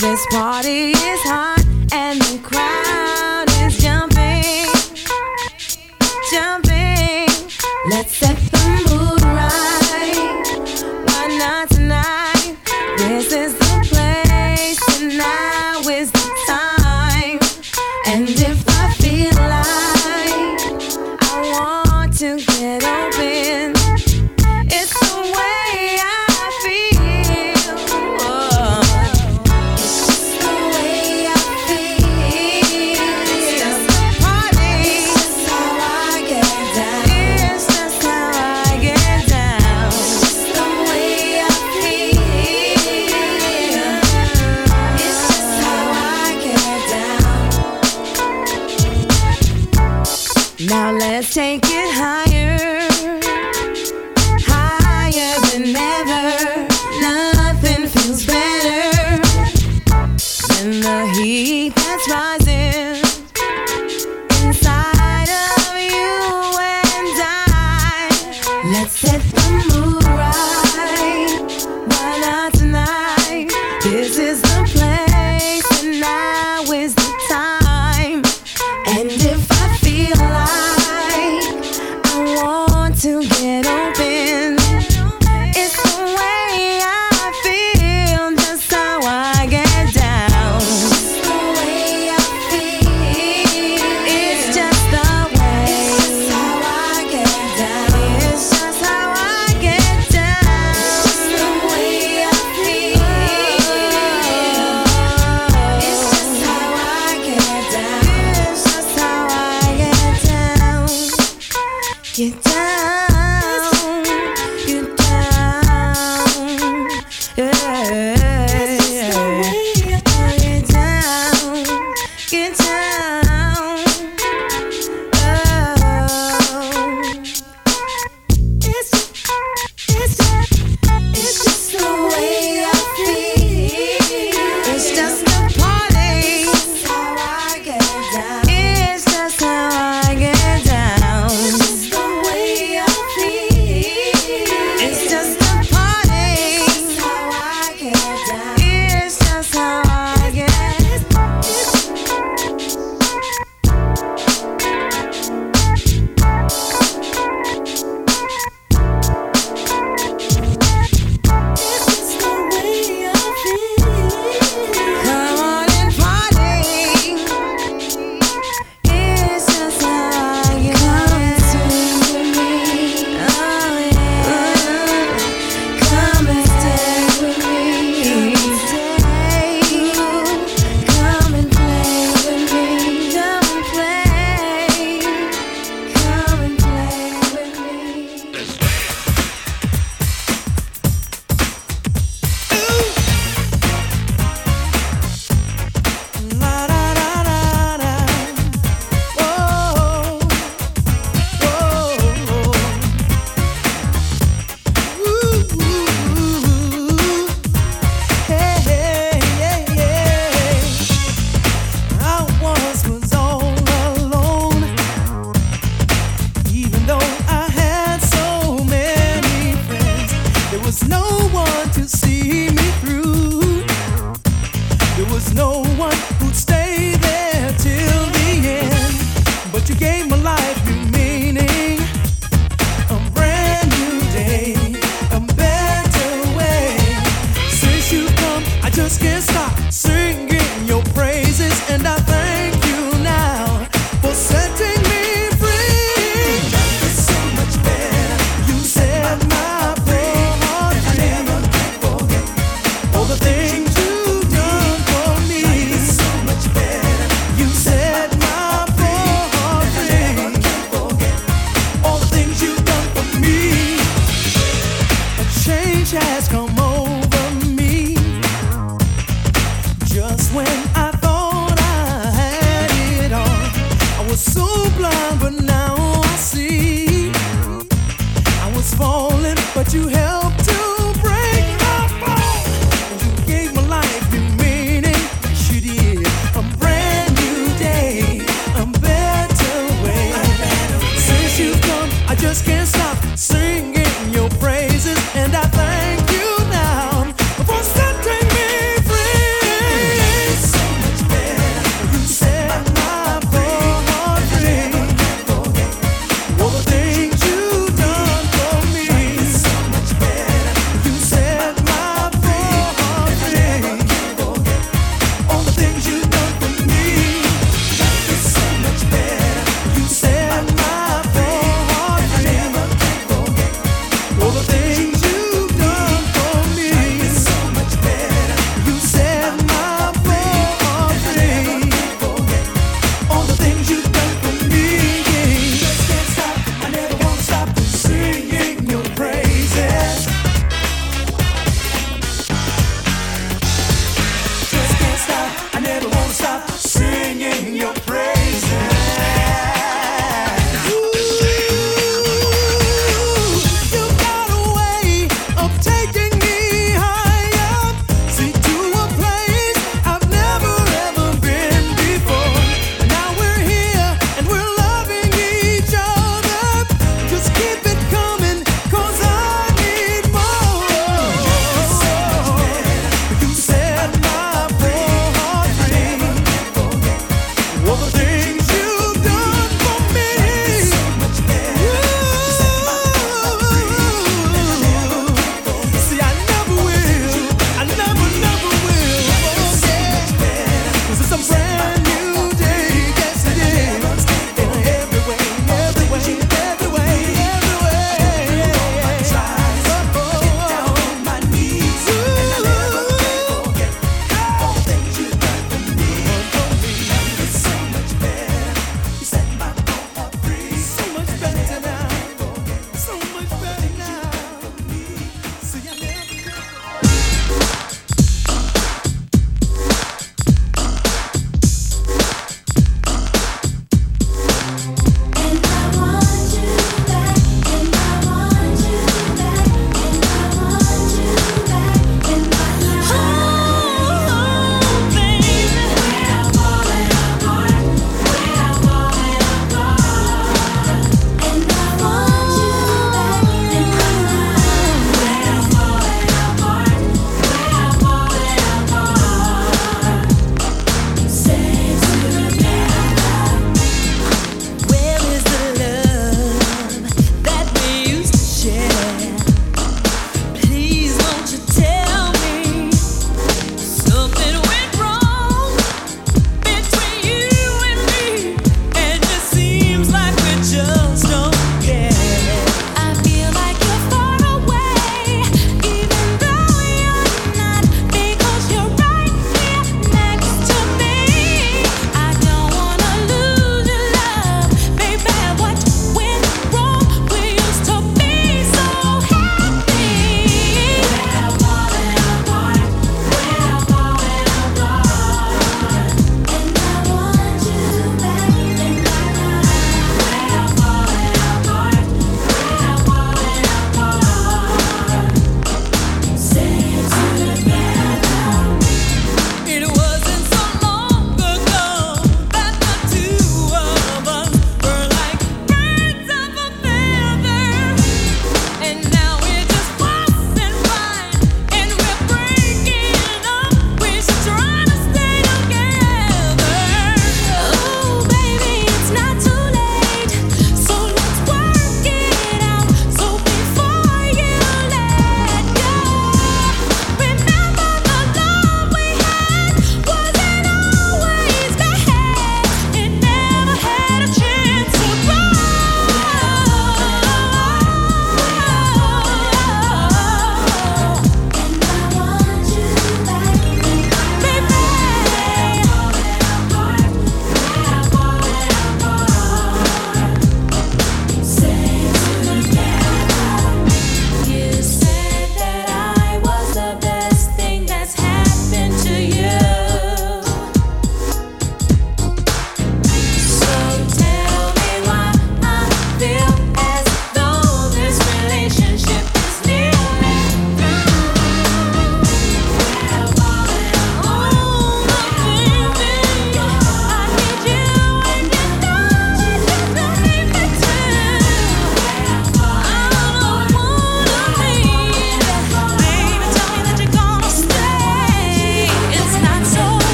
this party is high.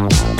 Wow.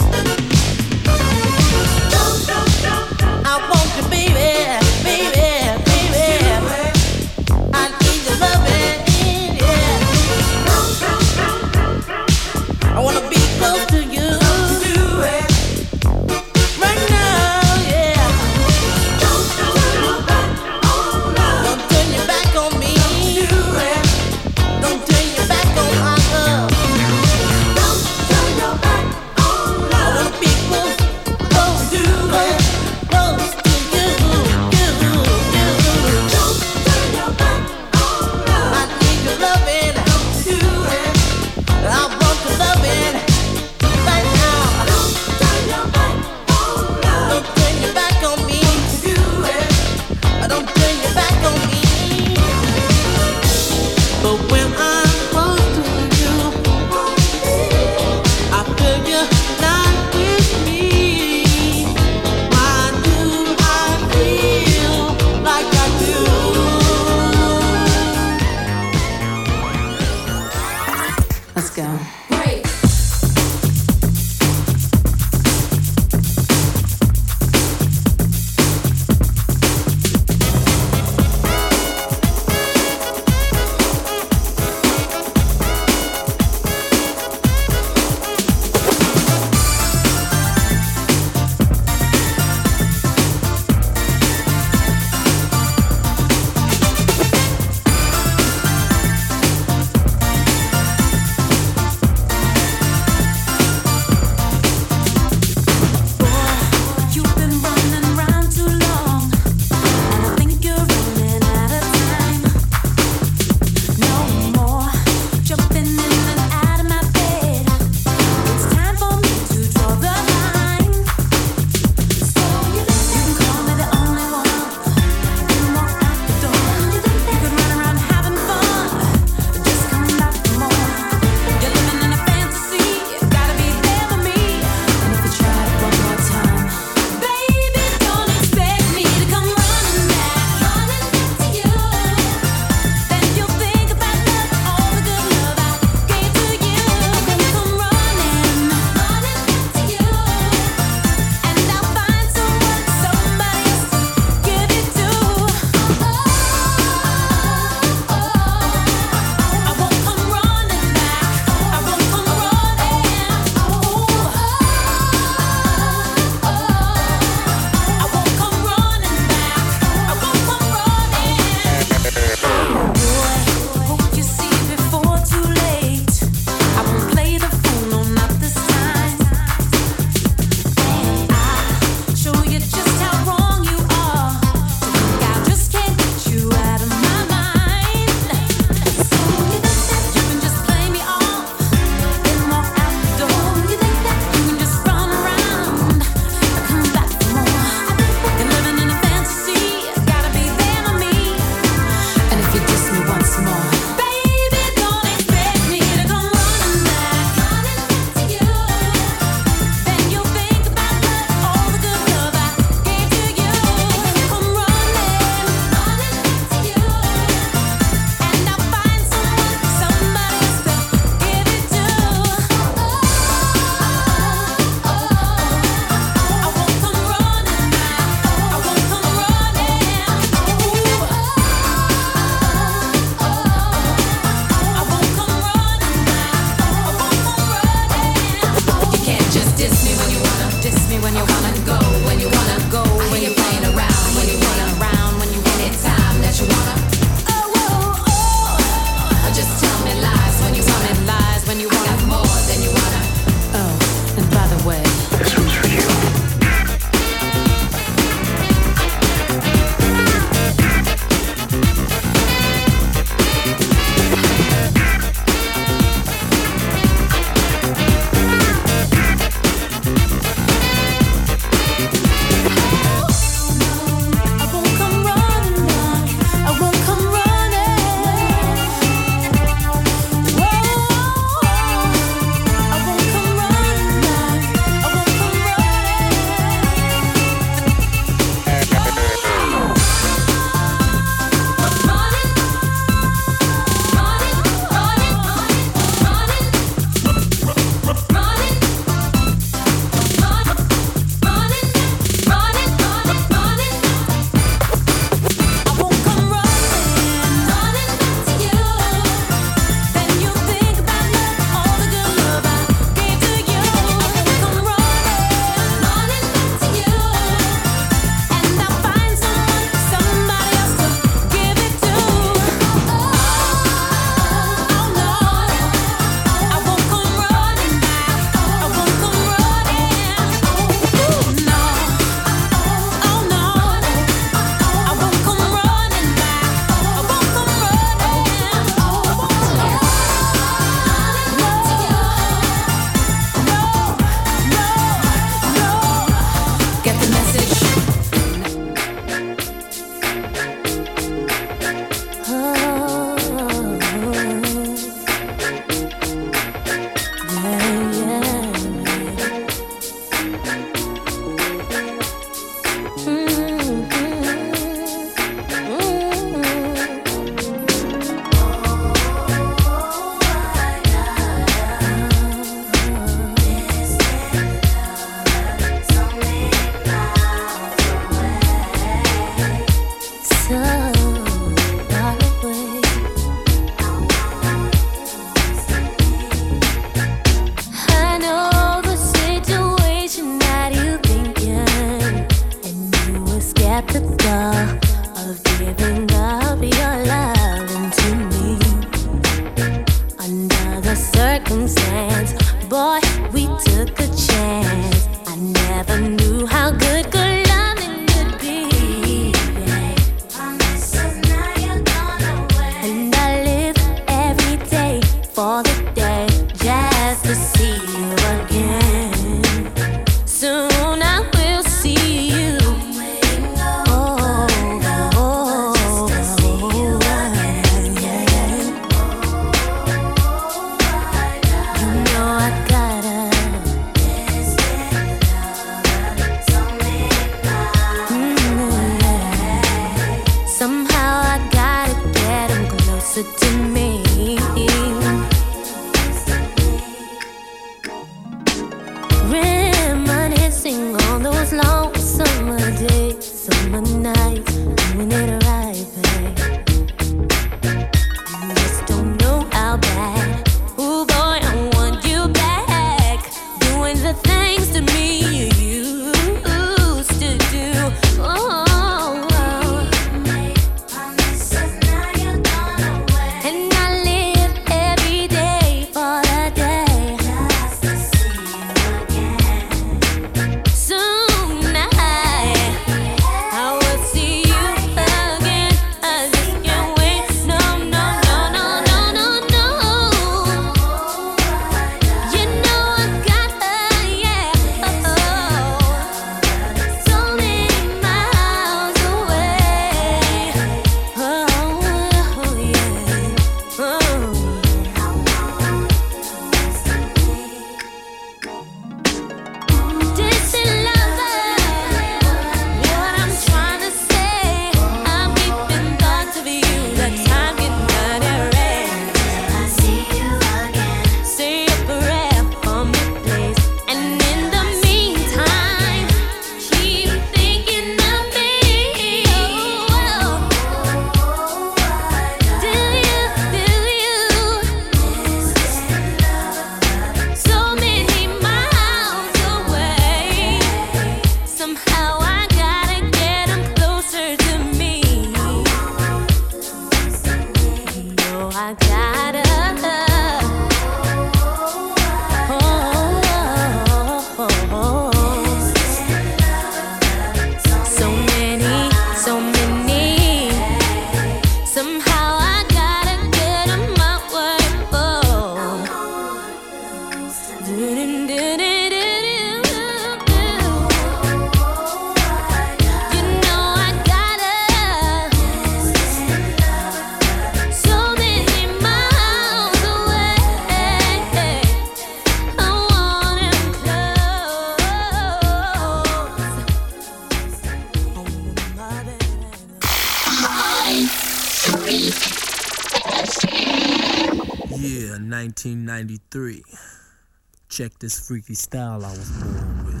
Check this freaky style I was born with.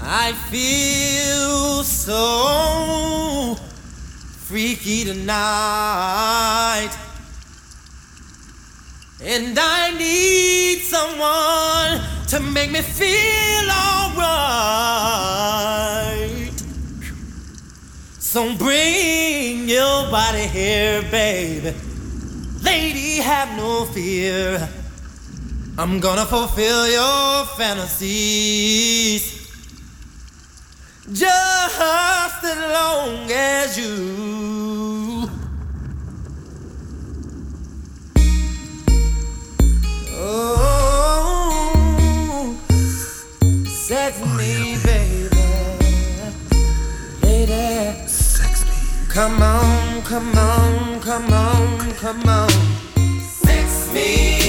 I feel so freaky tonight. And I need someone to make me feel alright. So bring your body here, baby. Lady, have no fear. I'm gonna fulfill your fantasies. Just as long as you Oh, sex me, baby, lady. Sex me. Come on, come on, come on, come on. Sex me,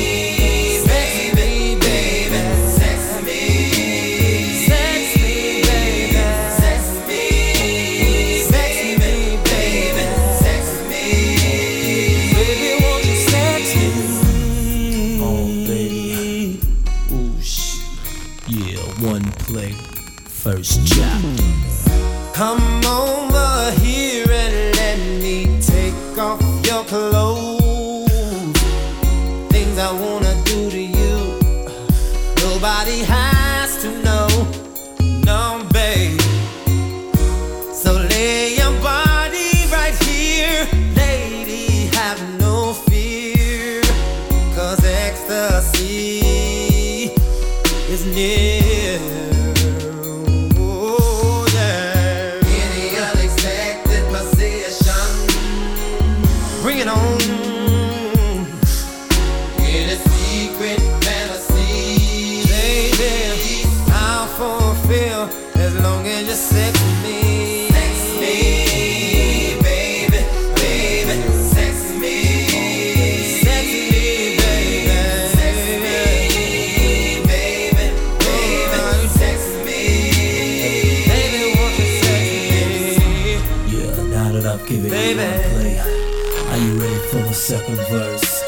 second verse?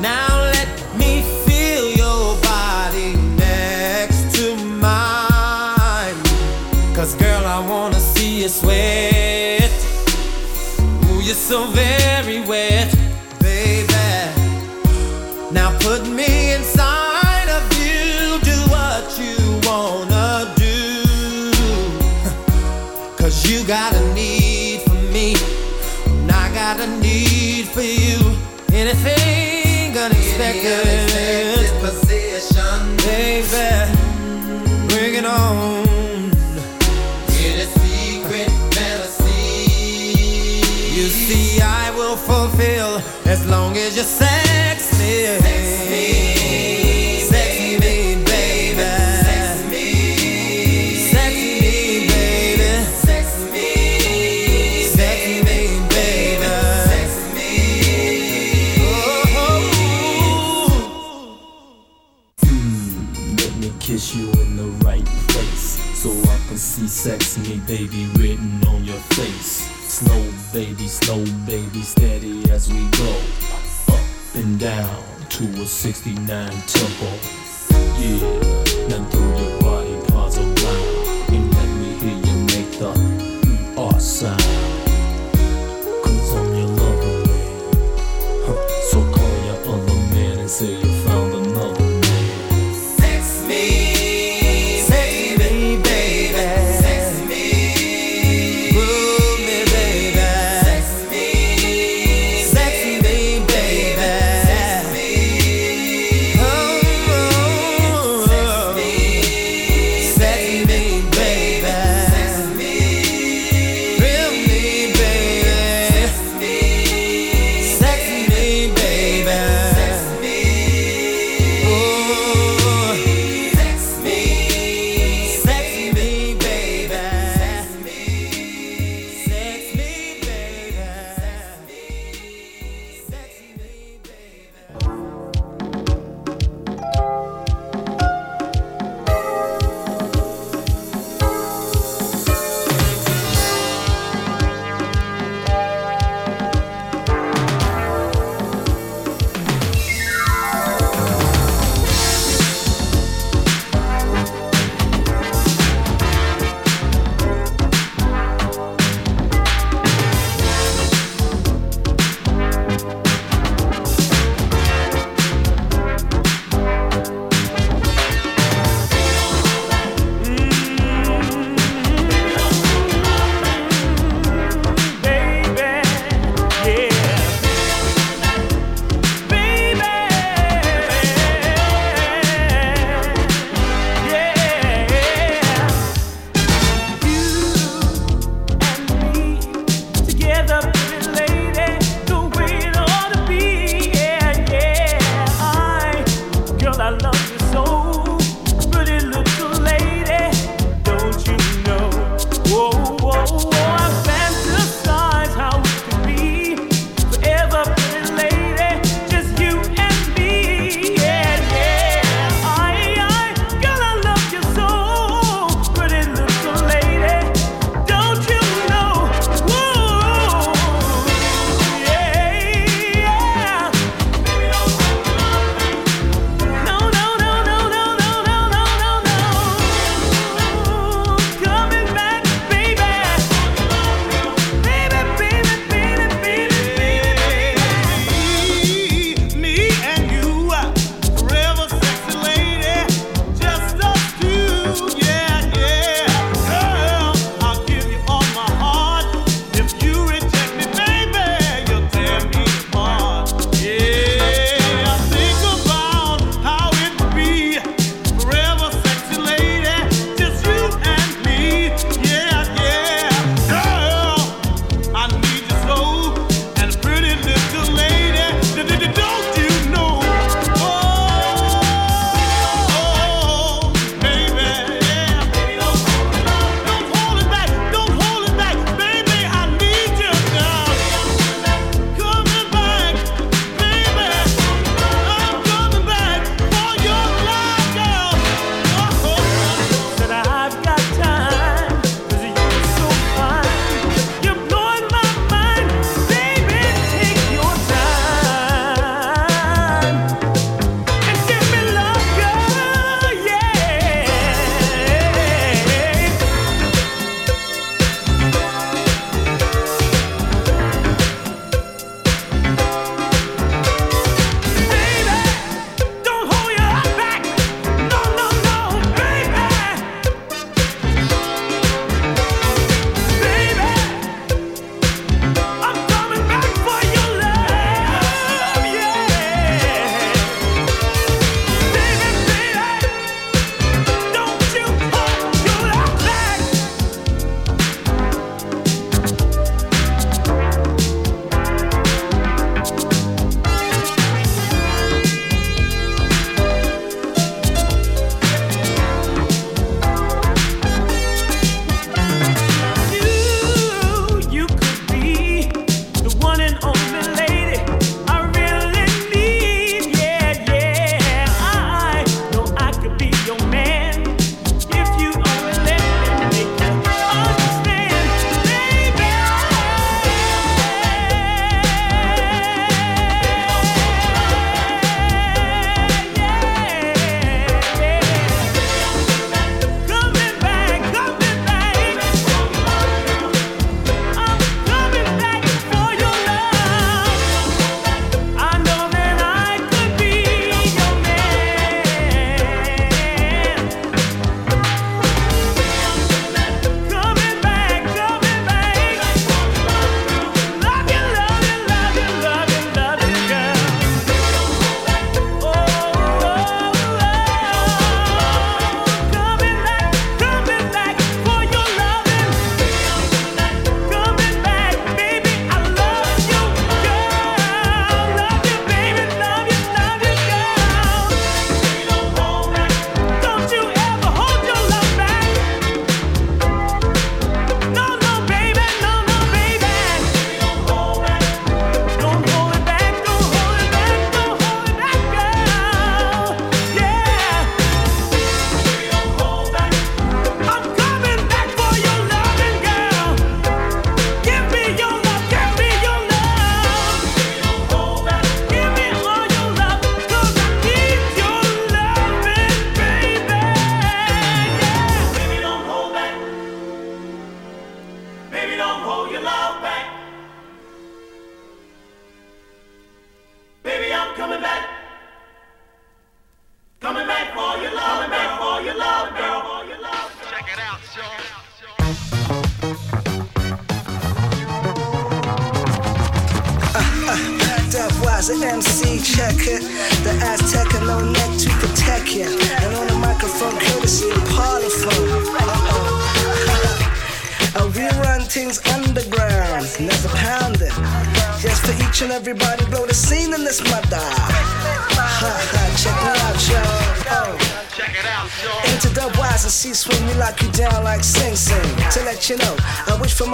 Now let me feel your body next to mine. Cause girl, I wanna see you sweat. Ooh, you're so very wet, right place So I can see sex me baby written on your face. Slow baby, slow baby, steady as we go and down to a 69 tempo Yeah, now throw your body parts around And let me hear you make the ooh, ah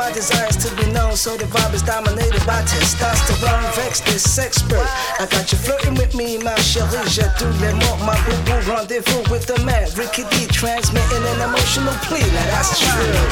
my desires to be known, so the vibe is dominated by testosterone. Vex this expert. I got you flirting with me, my chérie. Je tout les my boo boo. Rendezvous with the man, Ricky D, transmitting an emotional plea. Now that's true.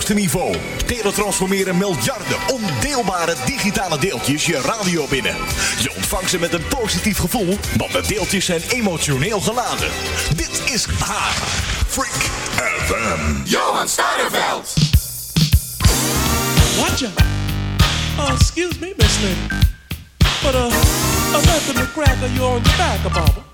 hoogste niveau. Teletransformeren miljarden ondeelbare digitale deeltjes je radio binnen. Je ontvangt ze met een positief gevoel, want de deeltjes zijn emotioneel geladen. Dit is haar Freak FM. Johan Steinerveld. Watch out. Uh, excuse me, Miss But uh, I'm at the you on the back, Bobble.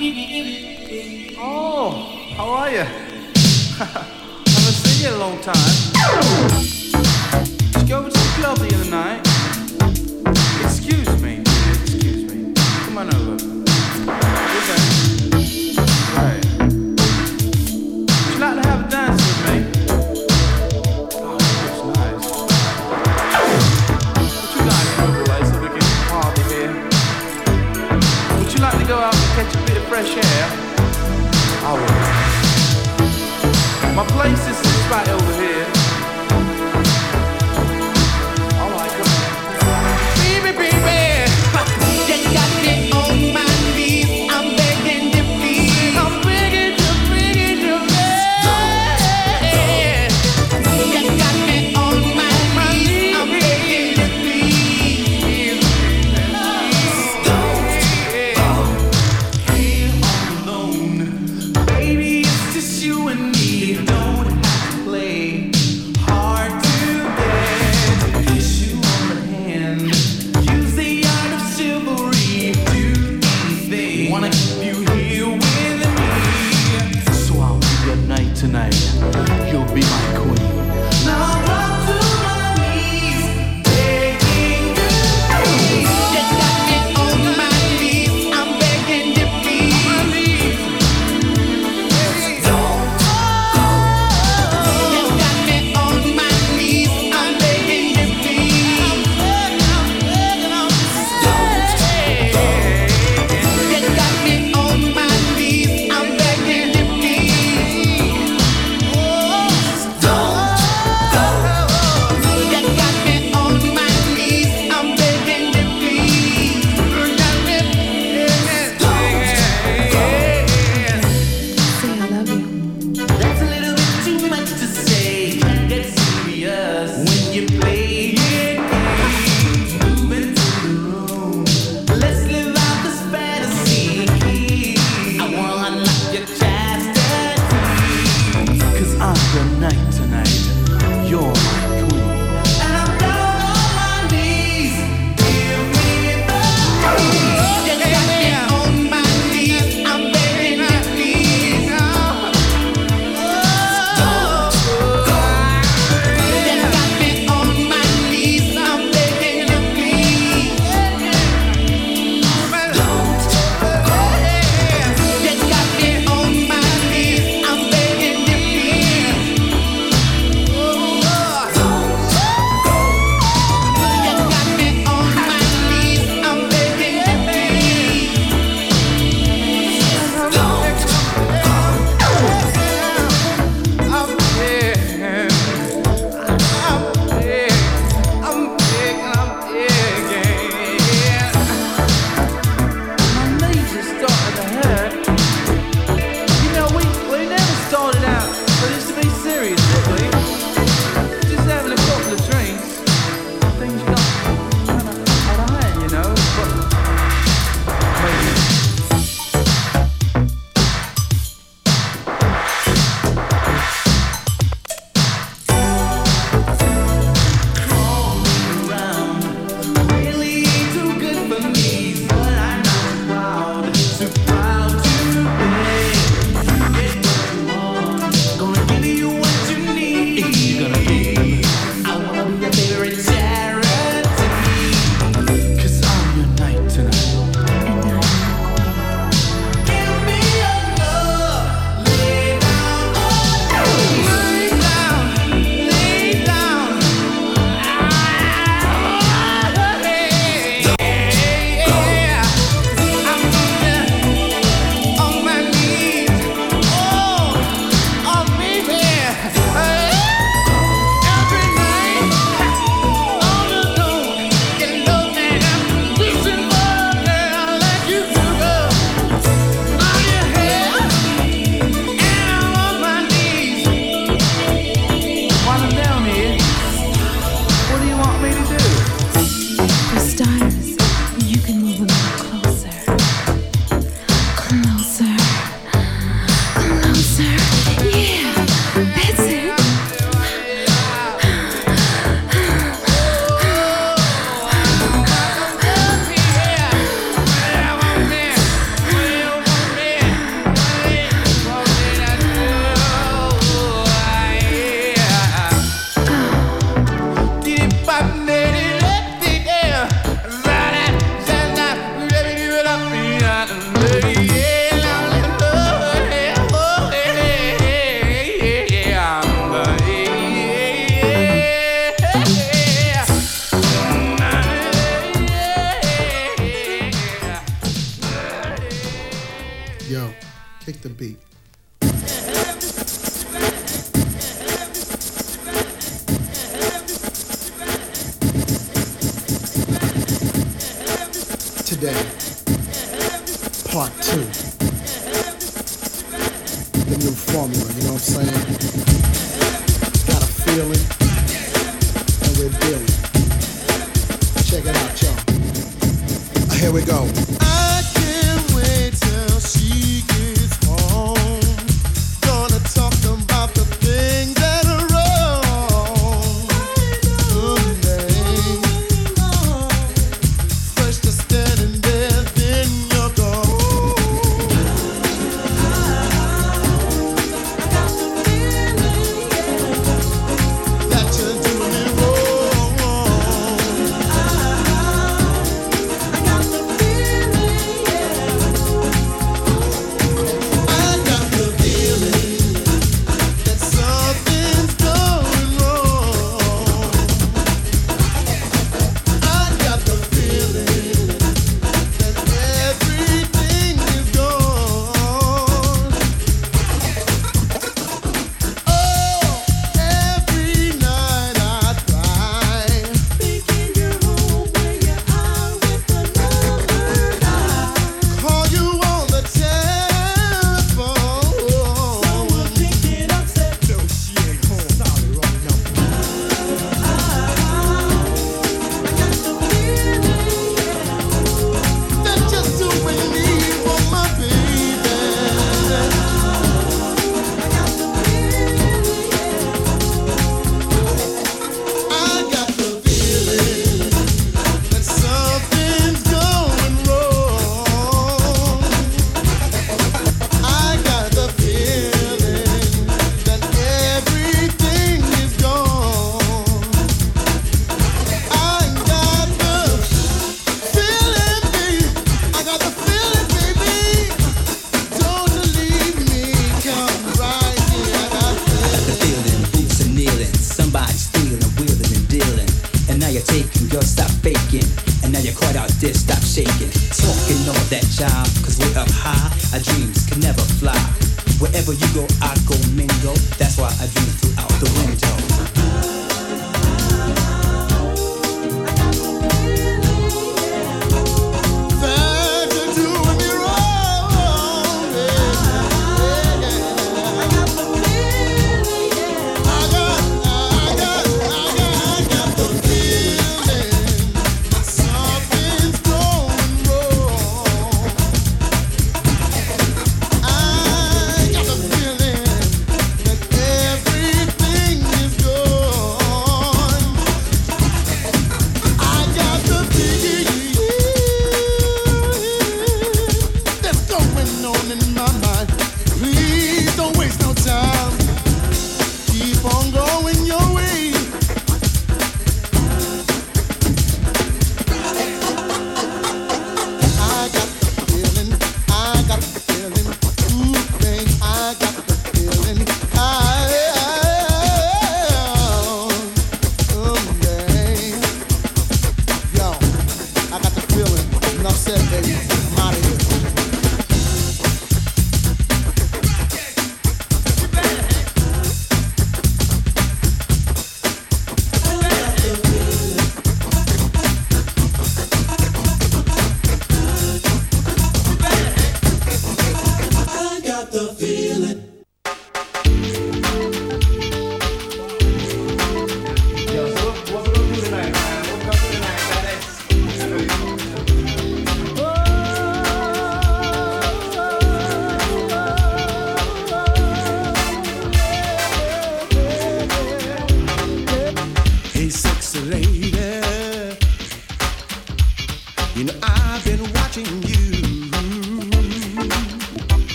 Oh, how are you? Haven't seen you in a long time. Did you go over to the club the other night? fresh air, I will. My place is sits by Elvis.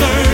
return.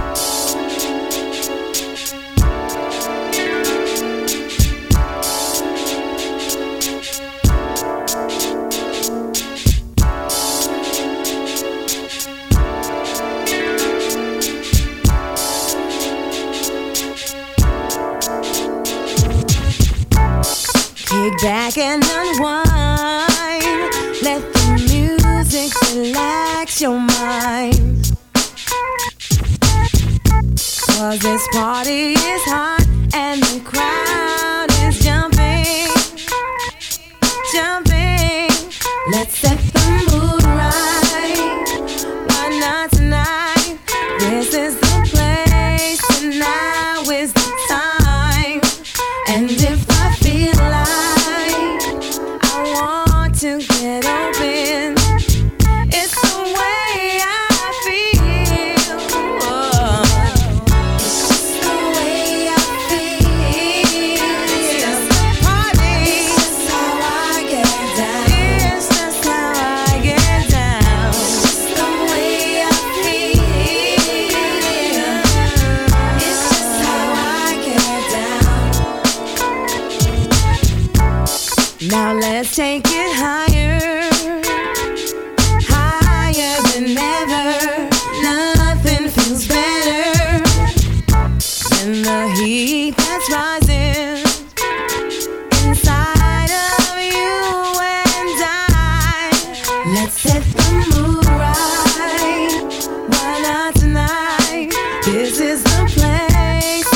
back and unwind. Let the music relax your mind. Cause this party place.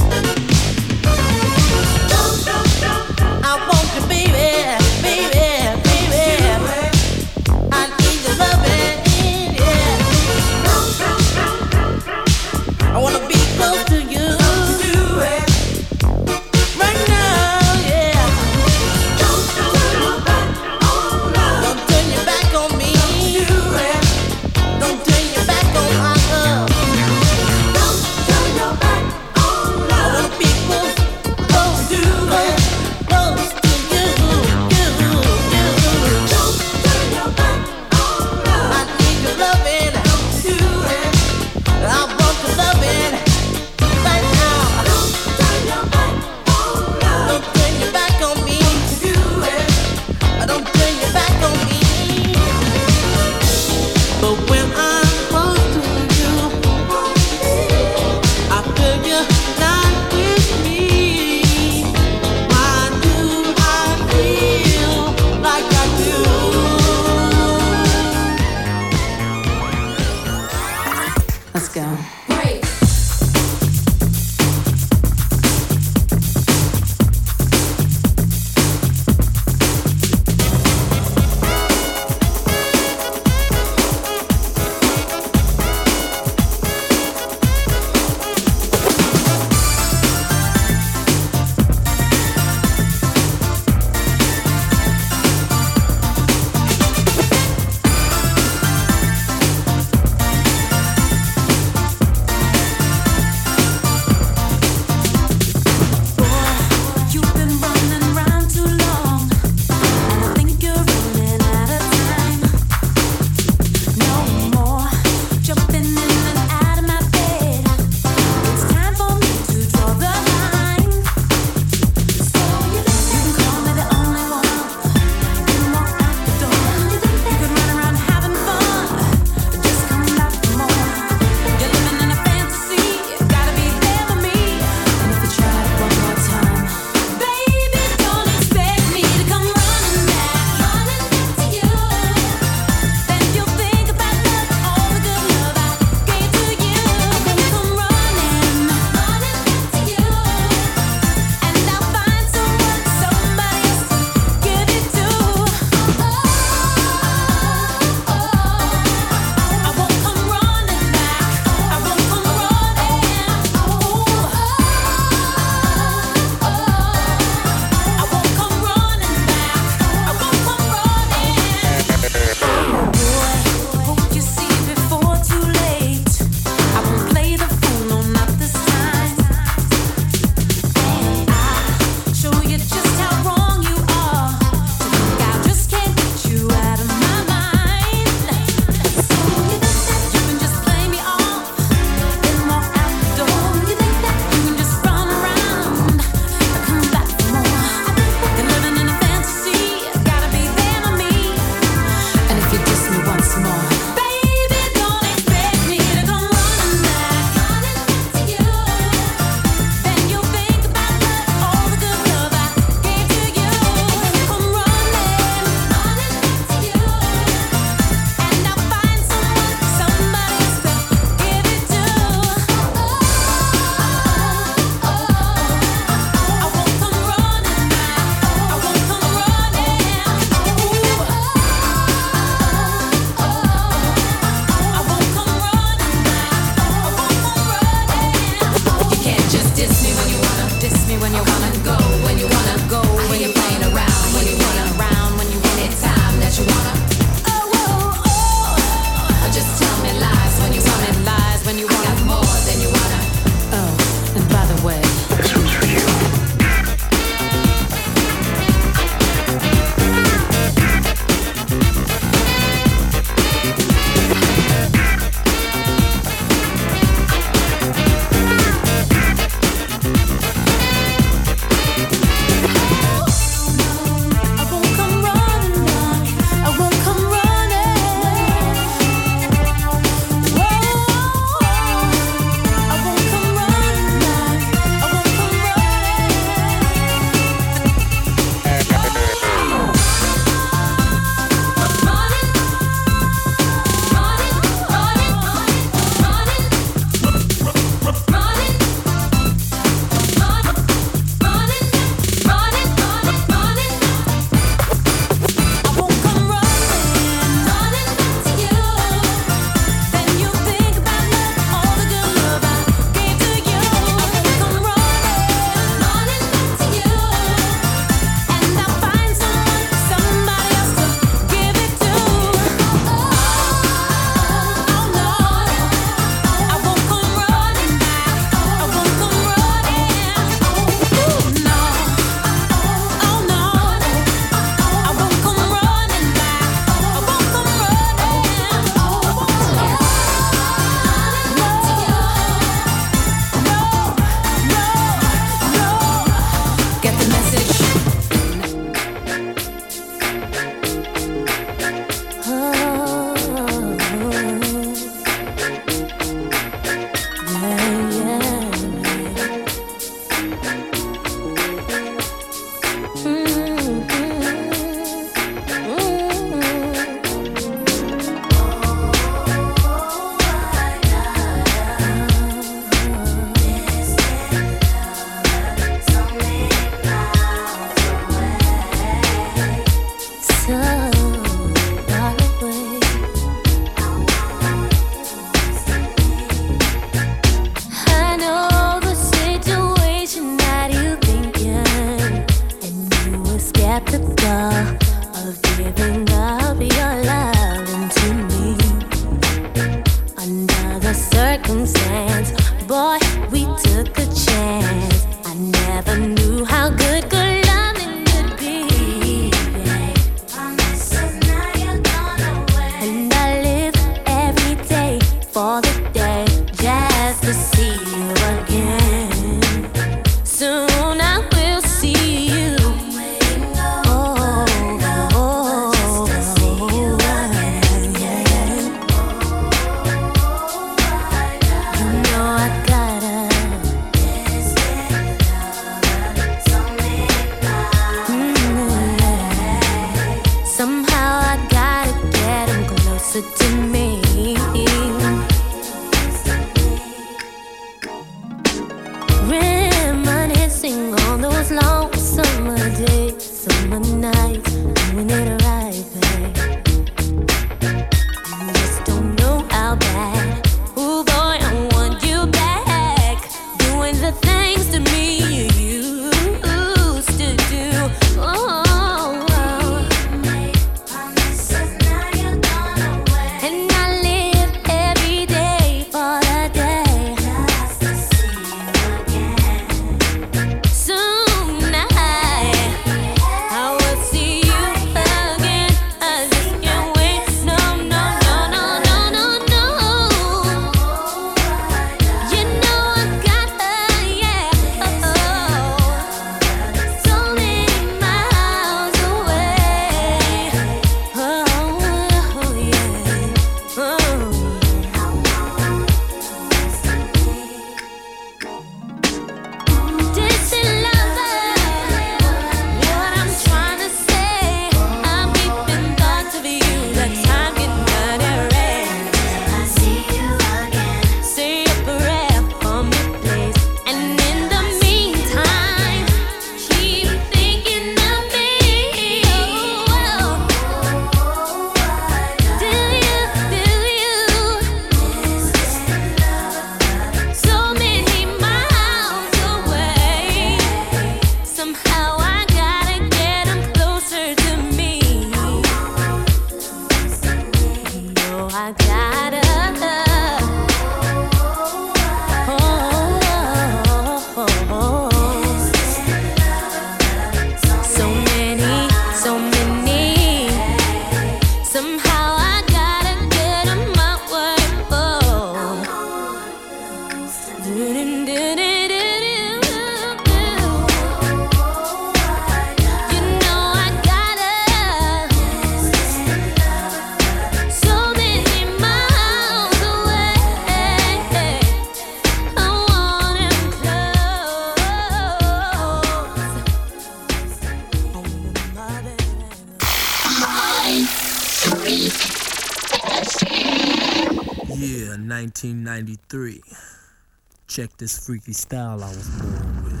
check this freaky style I was born with.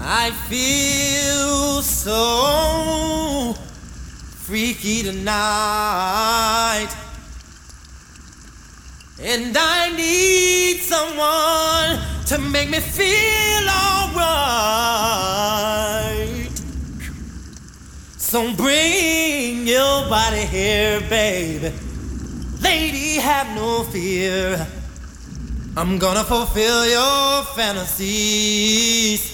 I feel so freaky tonight. And I need someone to make me feel alright. So bring your body here, baby. Lady, have no fear. I'm gonna fulfill your fantasies.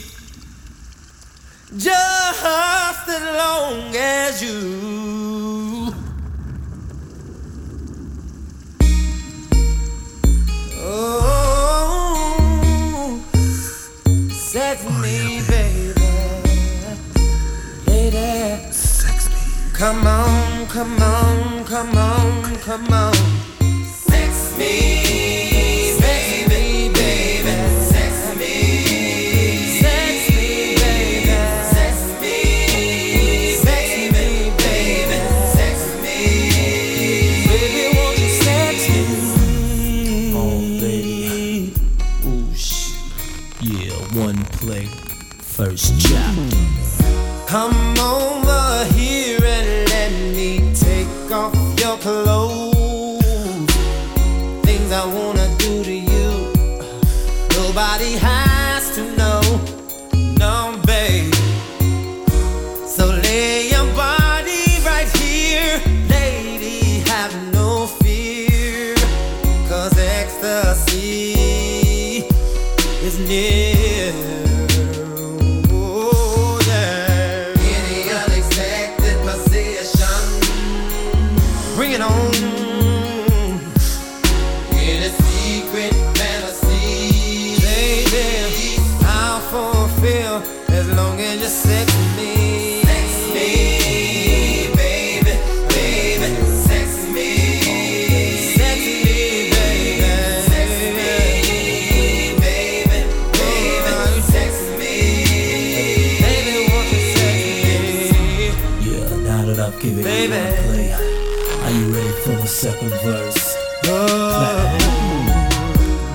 give it Baby. a play. Are you ready for the second verse? Oh,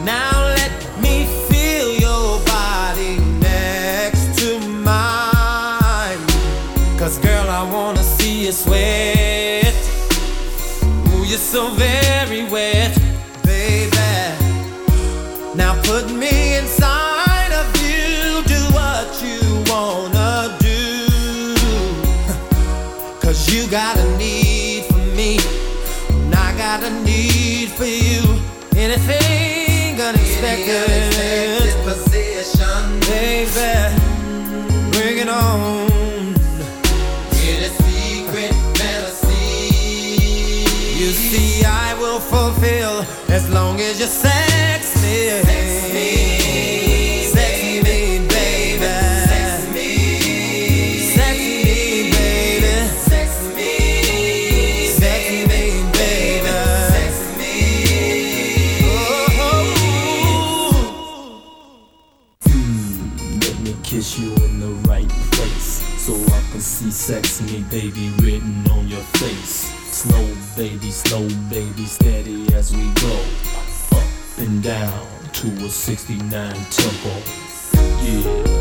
now let me feel your body next to mine. Cause girl, I wanna see you sweat. Ooh, you're so very as you sex me. Sex me, kiss you in the right place so I can see sex me, baby, written on your face. Slow, baby, slow, baby, steady as we go. Down to a 69 tempo. Yeah,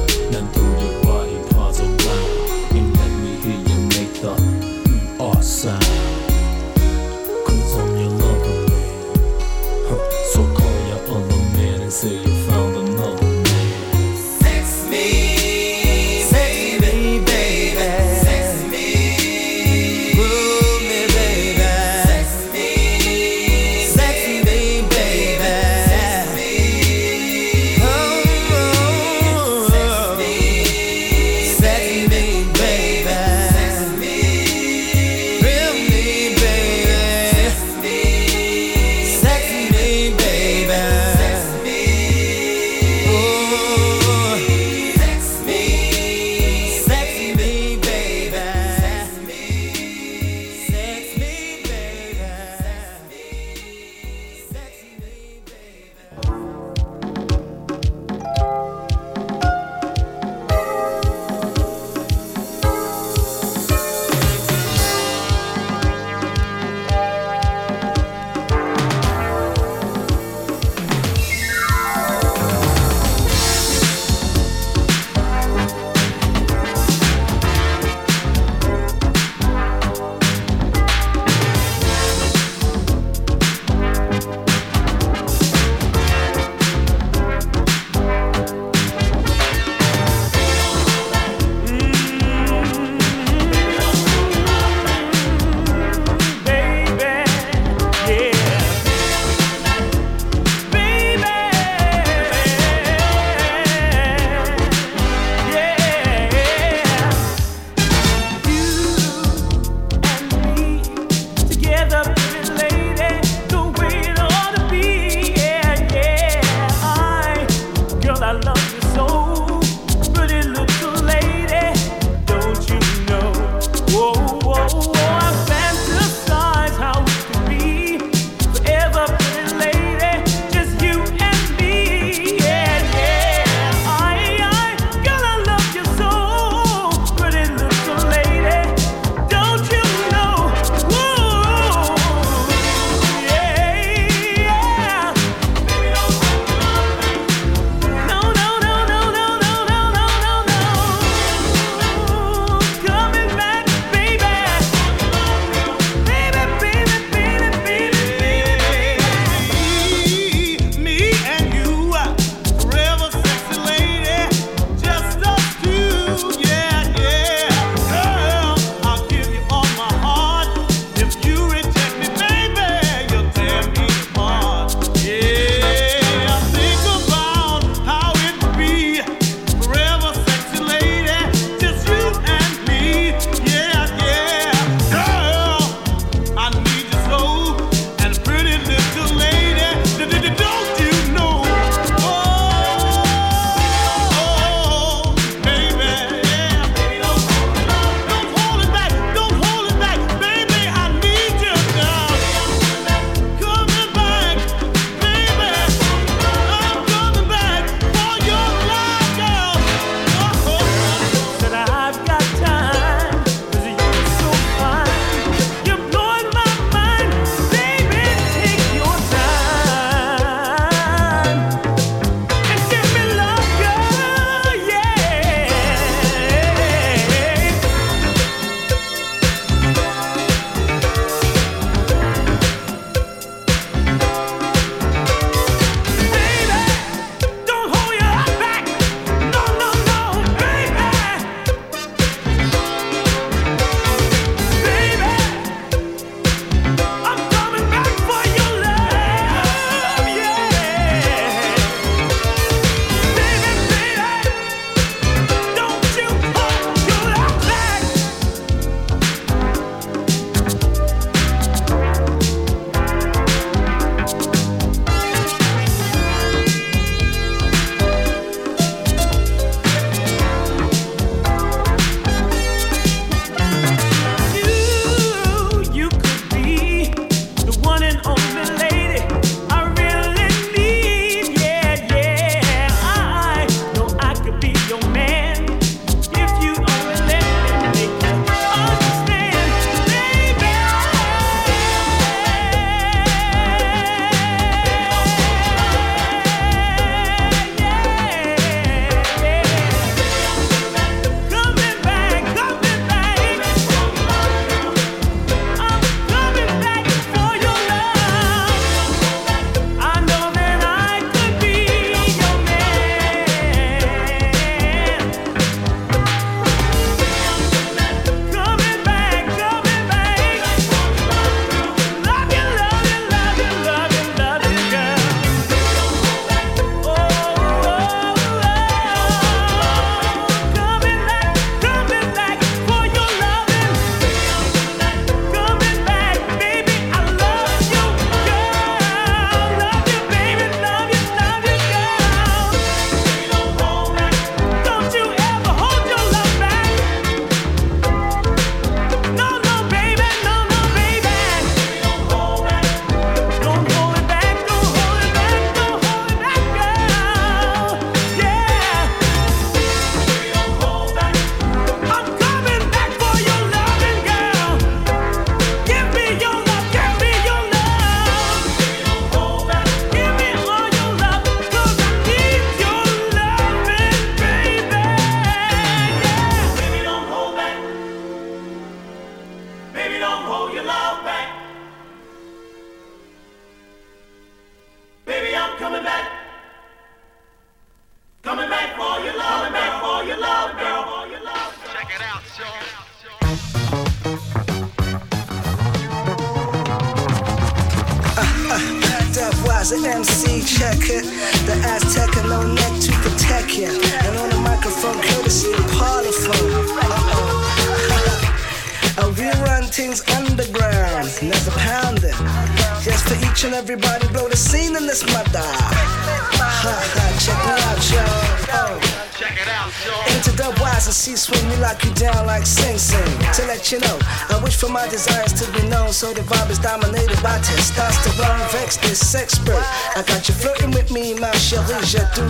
so the vibe is dominated by testosterone. Vex this expert. I got you flirting with me, my chérie. Je do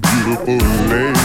Beautiful legs.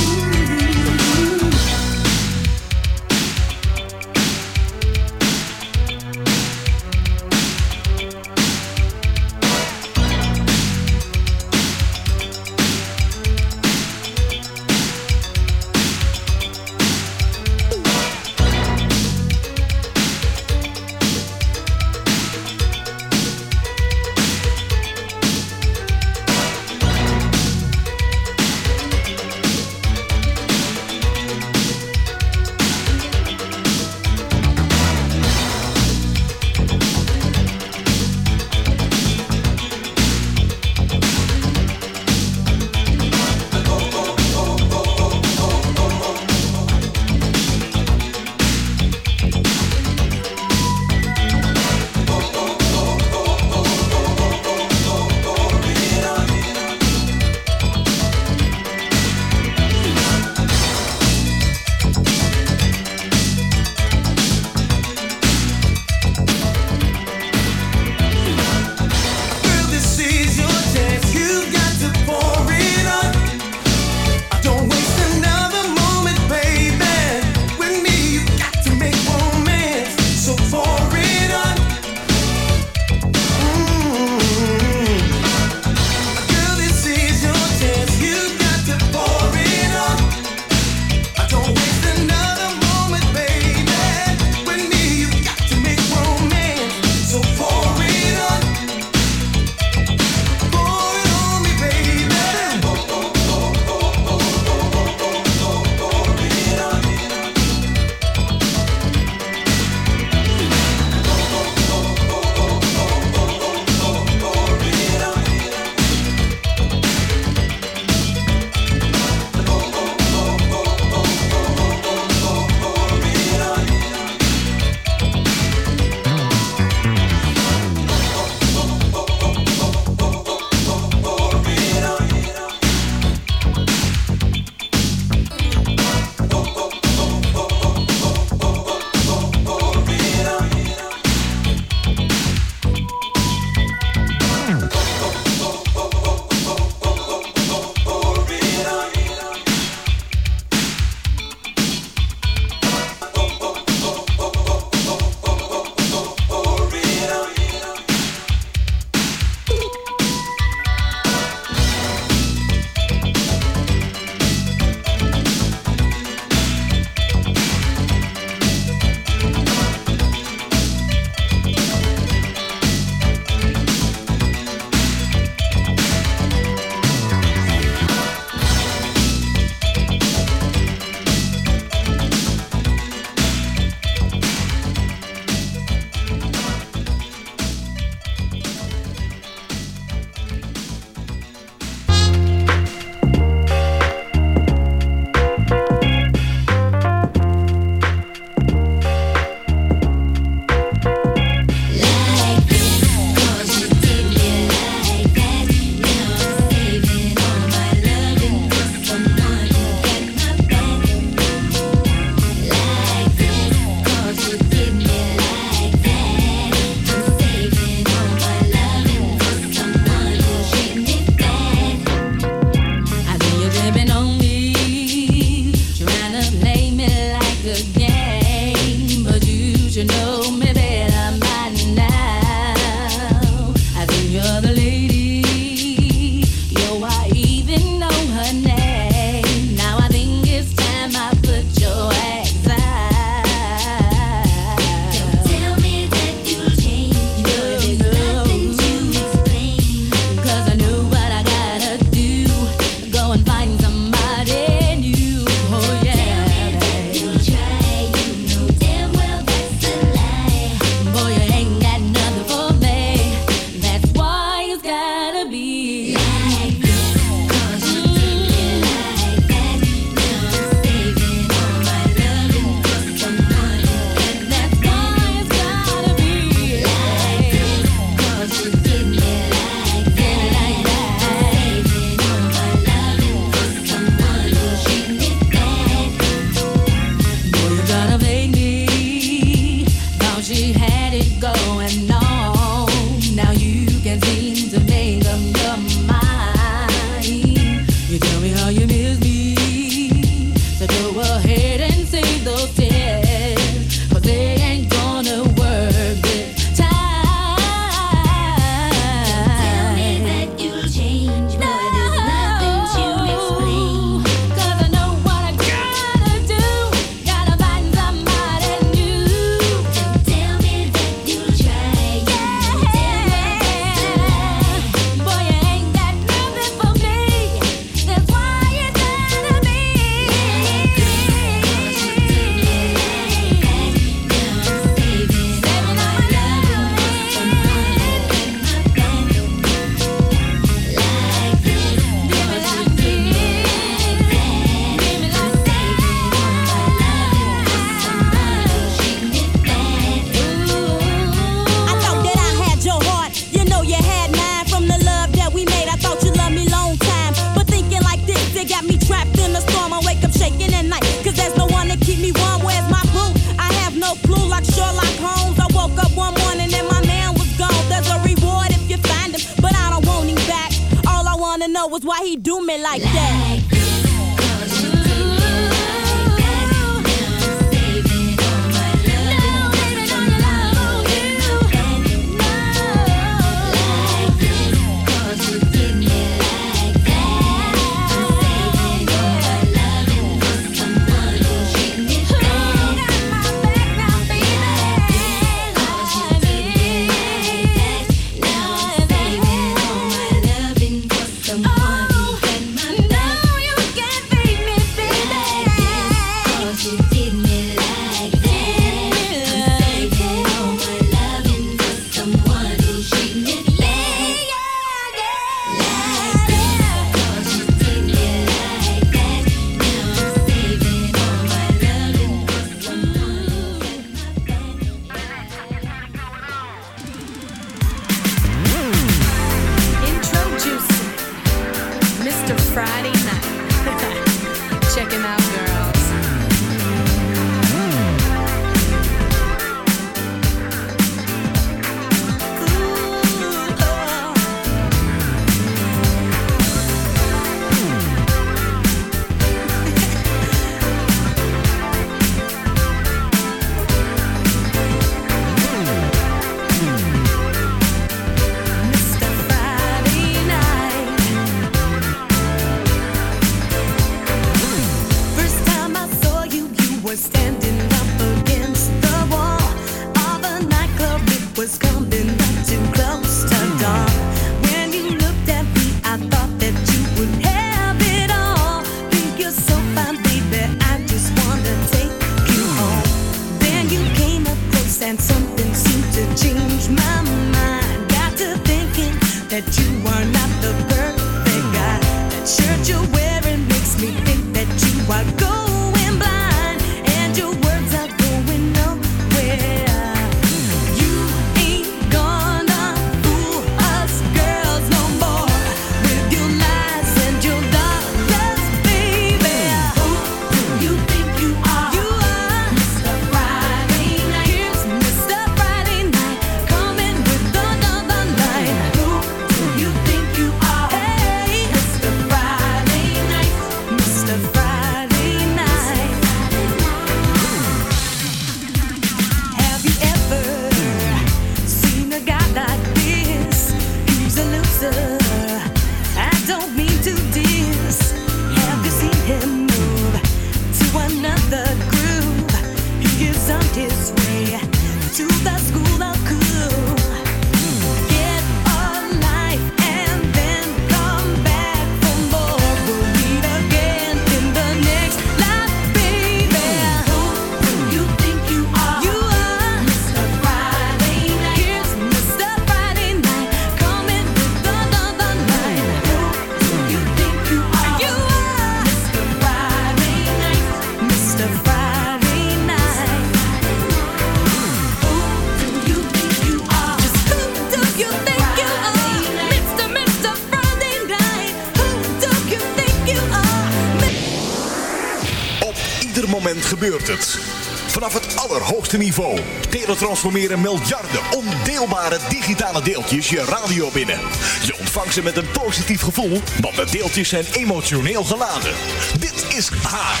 Vanaf het allerhoogste niveau teletransformeren miljarden ondeelbare digitale deeltjes je radio binnen. Je ontvangt ze met een positief gevoel, want de deeltjes zijn emotioneel geladen. Dit is haar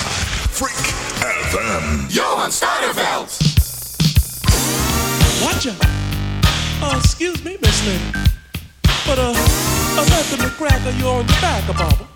Freak FM. Johan Steinerveld. Watch out. Oh, excuse me, Miss But uh, I'm at the McCracker, you're on the back, Baba.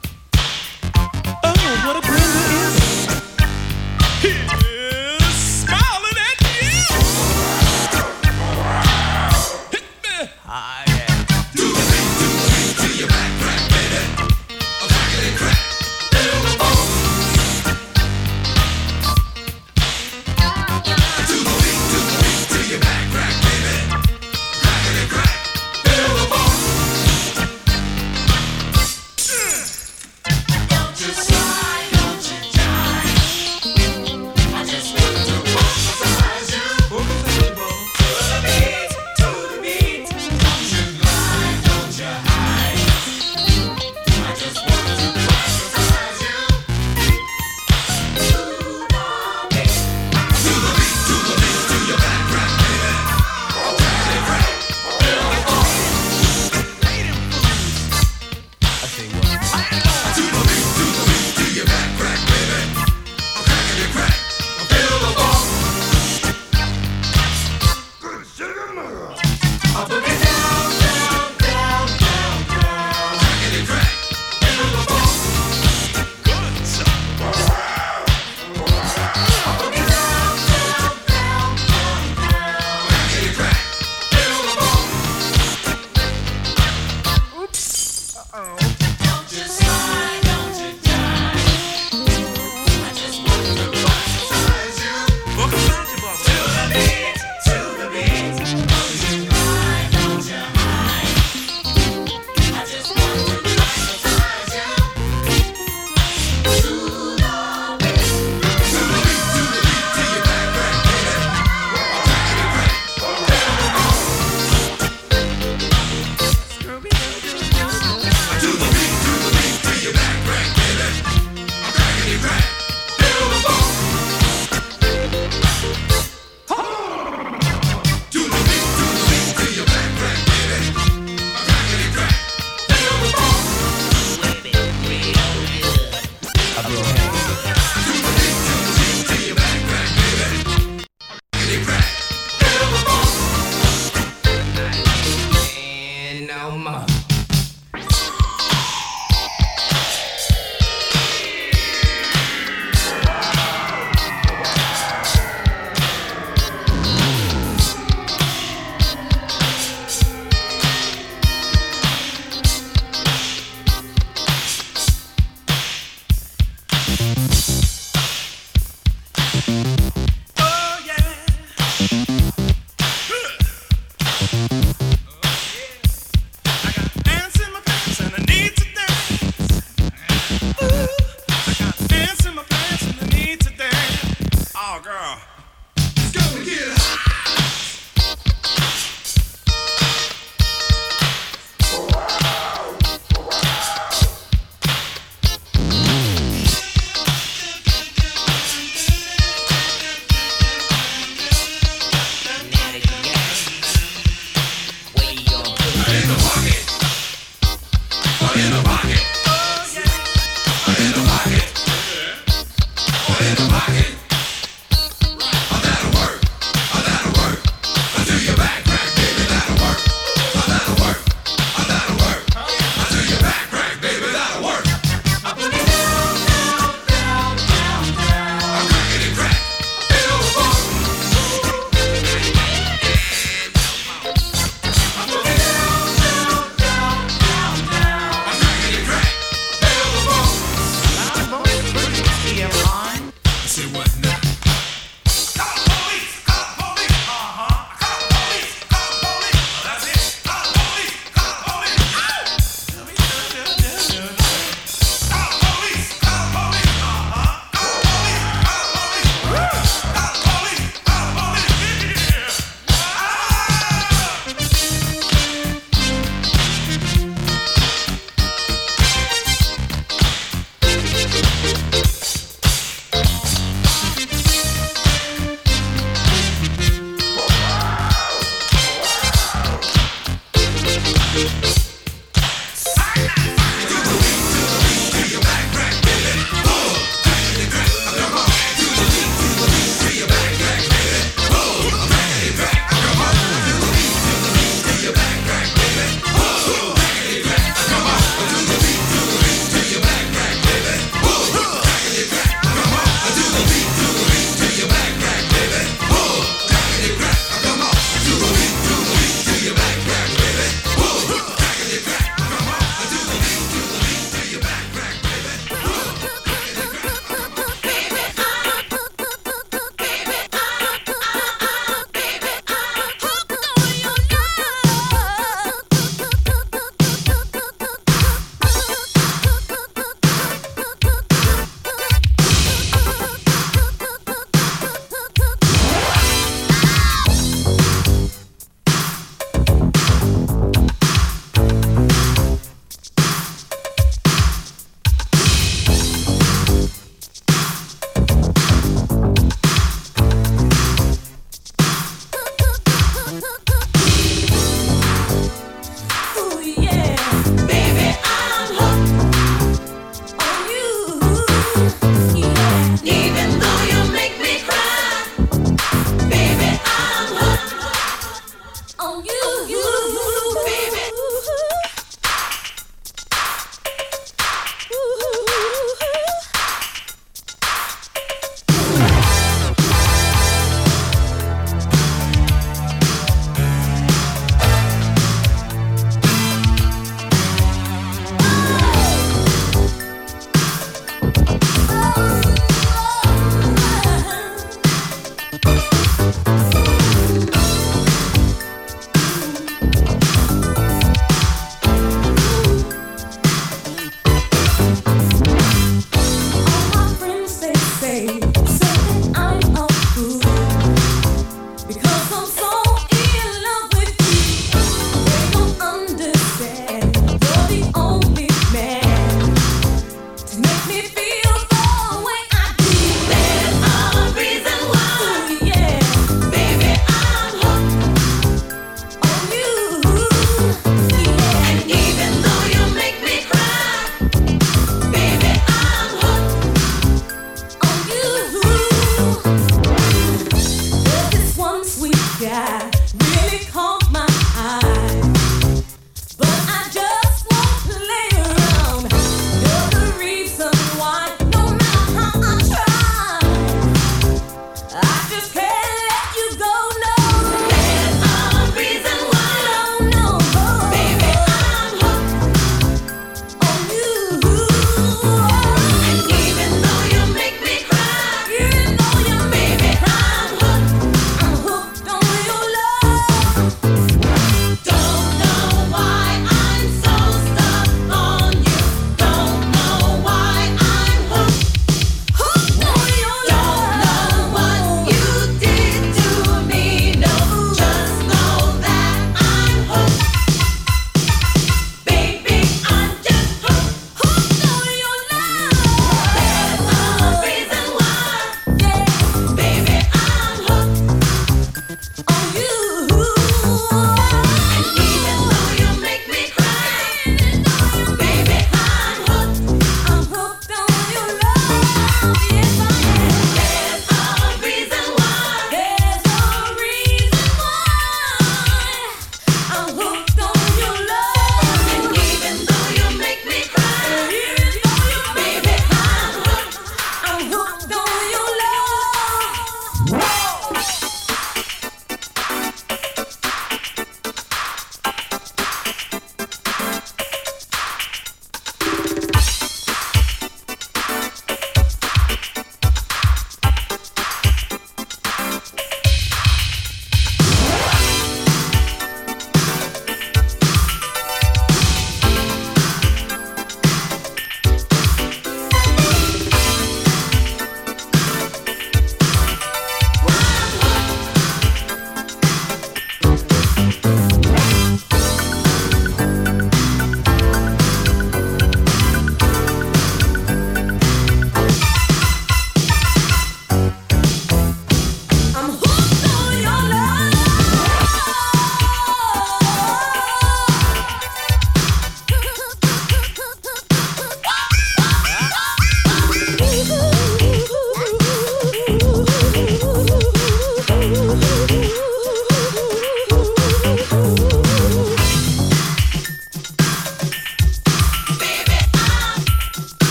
mama.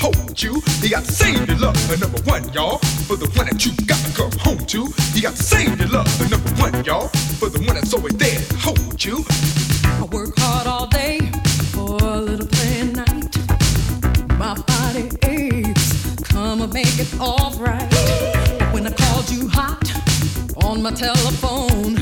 hold you. You got to save your love for number one, y'all. For the one that you got to come home to. You got to save your love for number one, y'all. For the one that's always there to hold you. I work hard all day for a little play at night. My body aches. Come and make it all right. When I called you hot on my telephone.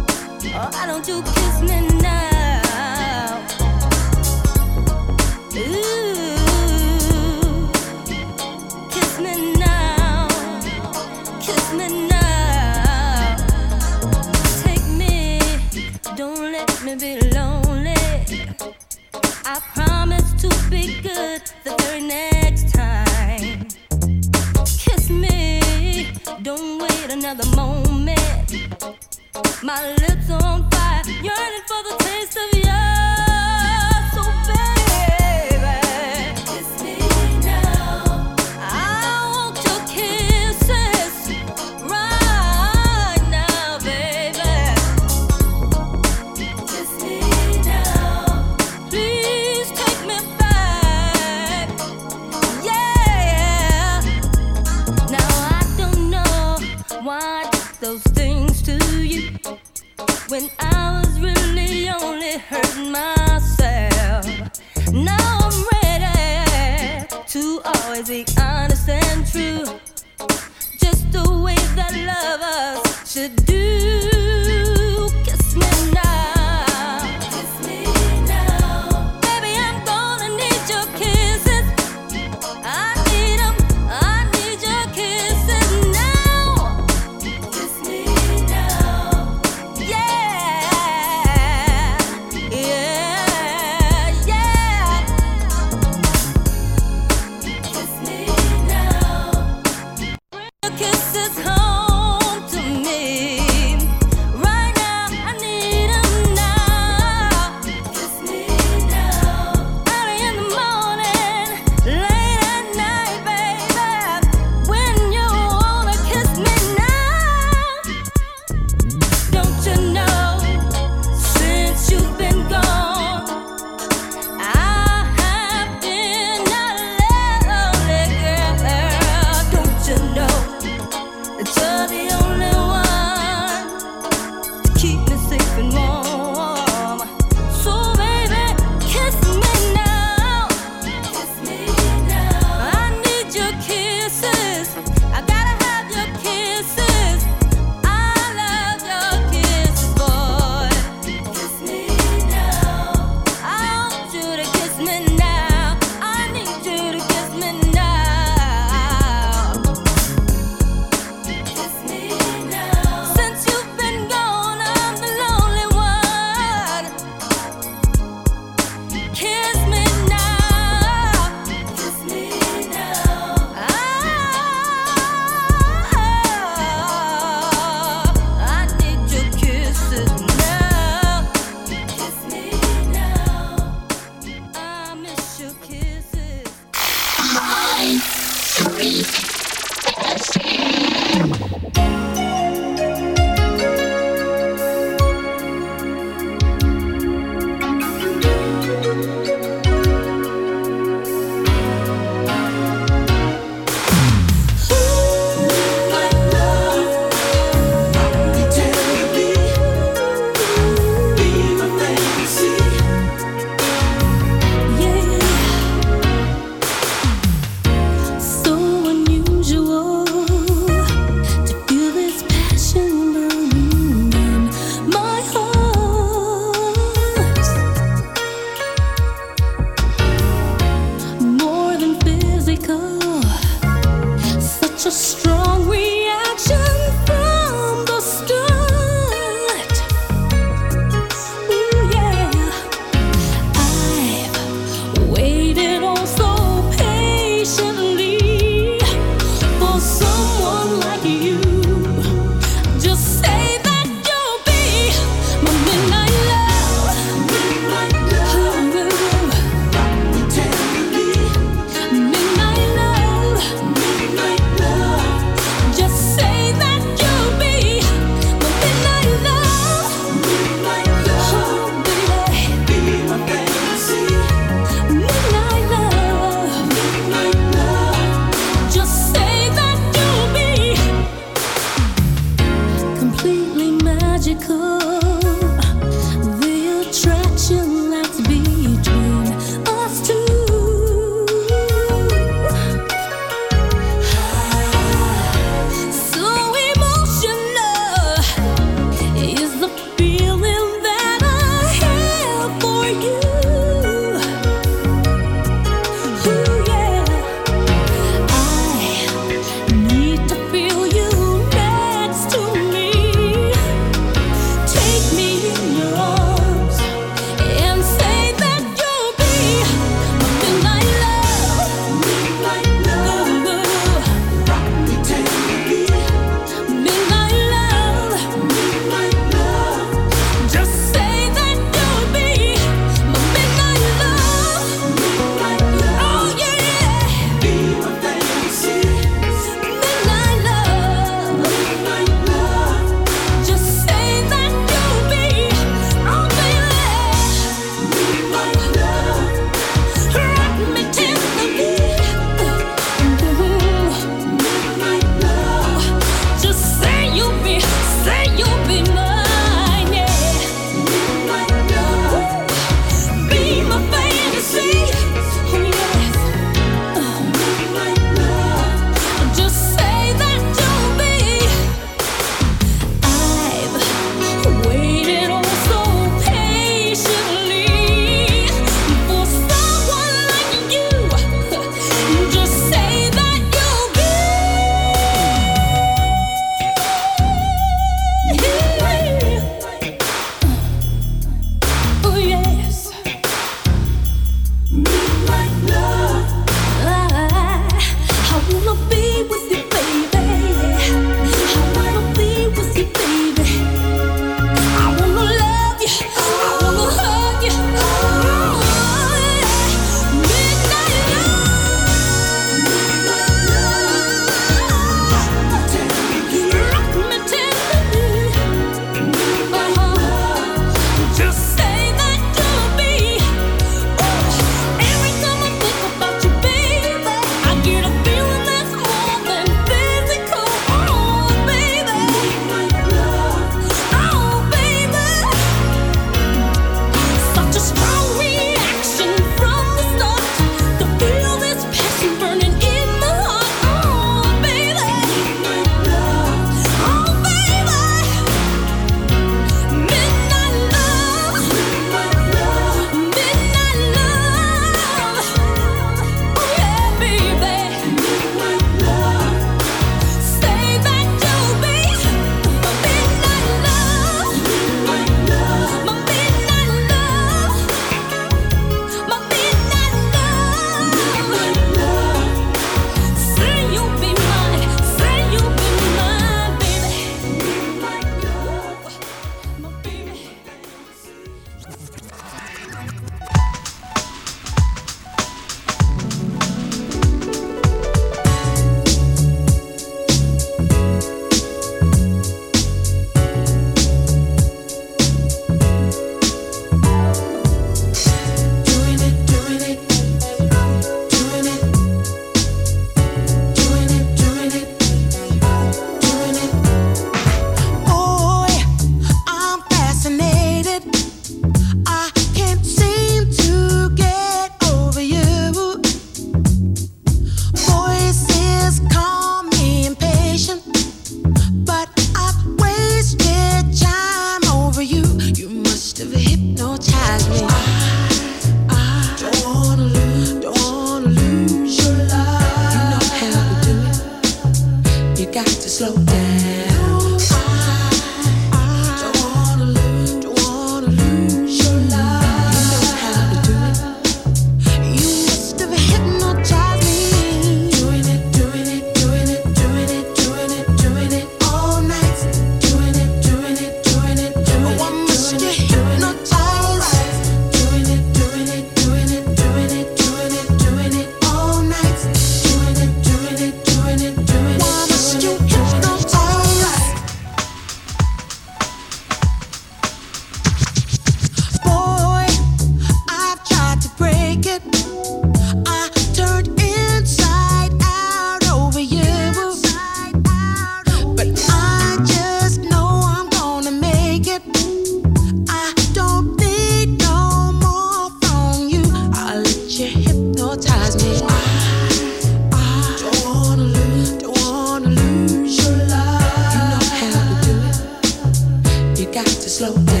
Got to slow down.